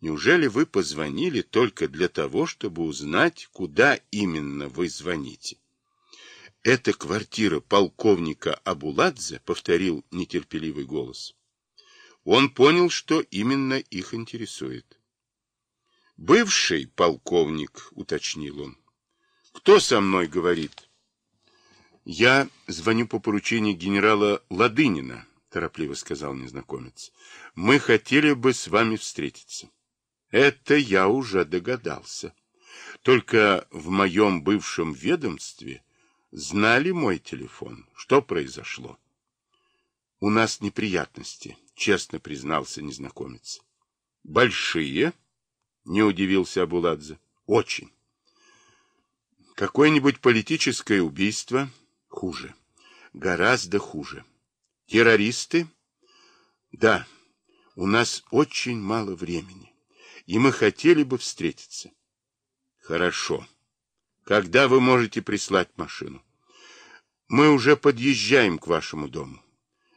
Неужели вы позвонили только для того, чтобы узнать, куда именно вы звоните? Это квартира полковника Абуладзе, повторил нетерпеливый голос. Он понял, что именно их интересует. Бывший полковник, уточнил он. Кто со мной говорит? Я звоню по поручению генерала Ладынина, торопливо сказал незнакомец. Мы хотели бы с вами встретиться. Это я уже догадался. Только в моем бывшем ведомстве знали мой телефон. Что произошло? У нас неприятности, честно признался незнакомец. Большие? Не удивился Абуладзе. Очень. Какое-нибудь политическое убийство хуже. Гораздо хуже. Террористы? Да. У нас очень мало времени, и мы хотели бы встретиться. Хорошо. Когда вы можете прислать машину? Мы уже подъезжаем к вашему дому.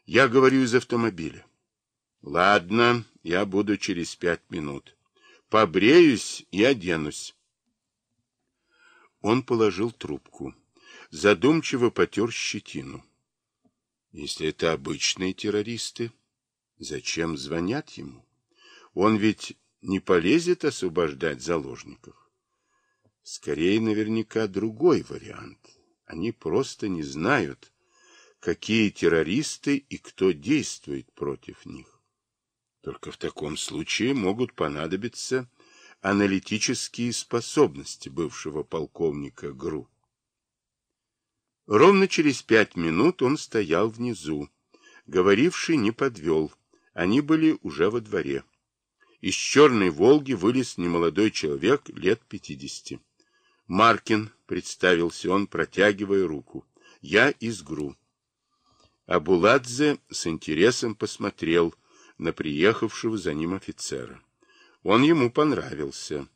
Я говорю из автомобиля. Ладно, я буду через пять минут. Побреюсь и оденусь. Он положил трубку. Задумчиво потер щетину. Если это обычные террористы, зачем звонят ему? Он ведь не полезет освобождать заложников. Скорее, наверняка, другой вариант. Они просто не знают, какие террористы и кто действует против них. Только в таком случае могут понадобиться аналитические способности бывшего полковника ГРУ. Ровно через пять минут он стоял внизу. Говоривший не подвел. Они были уже во дворе. Из черной «Волги» вылез немолодой человек лет пятидесяти. «Маркин», — представился он, протягивая руку. «Я из ГРУ». Абуладзе с интересом посмотрел на приехавшего за ним офицера. Он ему понравился.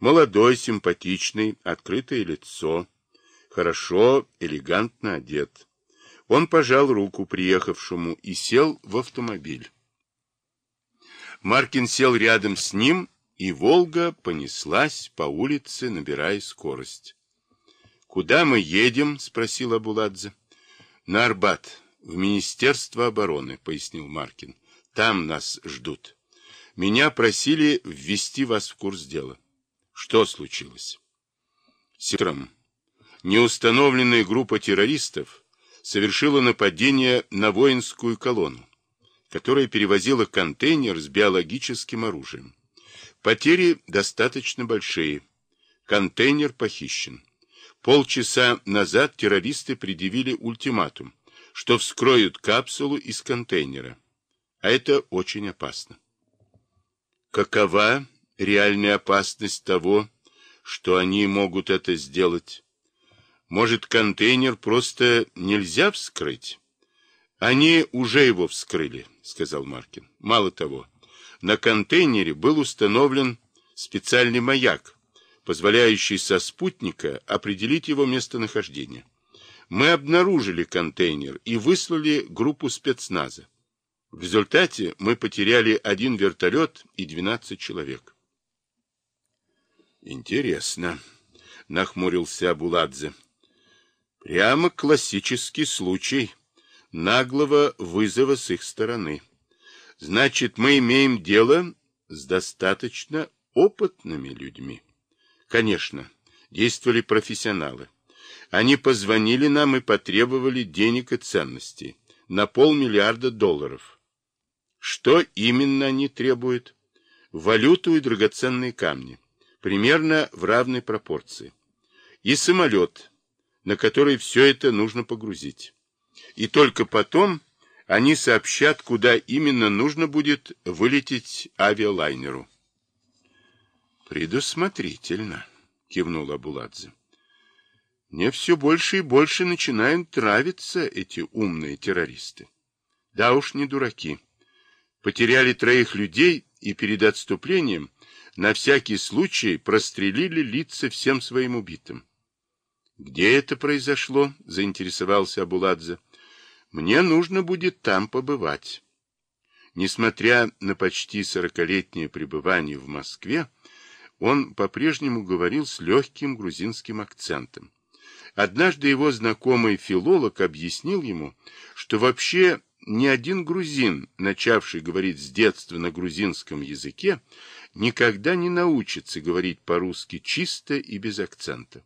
Молодой, симпатичный, открытое лицо, хорошо, элегантно одет. Он пожал руку приехавшему и сел в автомобиль. Маркин сел рядом с ним, и «Волга» понеслась по улице, набирая скорость. «Куда мы едем?» — спросил Абуладзе. «На Арбат, в Министерство обороны», — пояснил Маркин. Там нас ждут. Меня просили ввести вас в курс дела. Что случилось? Утром неустановленная группа террористов совершила нападение на воинскую колонну, которая перевозила контейнер с биологическим оружием. Потери достаточно большие. Контейнер похищен. Полчаса назад террористы предъявили ультиматум, что вскроют капсулу из контейнера. А это очень опасно. Какова реальная опасность того, что они могут это сделать? Может, контейнер просто нельзя вскрыть? Они уже его вскрыли, сказал Маркин. Мало того, на контейнере был установлен специальный маяк, позволяющий со спутника определить его местонахождение. Мы обнаружили контейнер и выслали группу спецназа. В результате мы потеряли один вертолет и 12 человек. Интересно, нахмурился Абуладзе. Прямо классический случай наглого вызова с их стороны. Значит, мы имеем дело с достаточно опытными людьми. Конечно, действовали профессионалы. Они позвонили нам и потребовали денег и ценностей на полмиллиарда долларов. Что именно они требуют? Валюту и драгоценные камни. Примерно в равной пропорции. И самолет, на который все это нужно погрузить. И только потом они сообщат, куда именно нужно будет вылететь авиалайнеру. Предусмотрительно, кивнул Абуладзе. Мне все больше и больше начинают нравиться эти умные террористы. Да уж не дураки потеряли троих людей и перед отступлением на всякий случай прострелили лица всем своим убитым. «Где это произошло?» — заинтересовался Абуладзе. «Мне нужно будет там побывать». Несмотря на почти сорокалетнее пребывание в Москве, он по-прежнему говорил с легким грузинским акцентом. Однажды его знакомый филолог объяснил ему, что вообще ни один грузин, начавший говорить с детства на грузинском языке, никогда не научится говорить по-русски чисто и без акцента.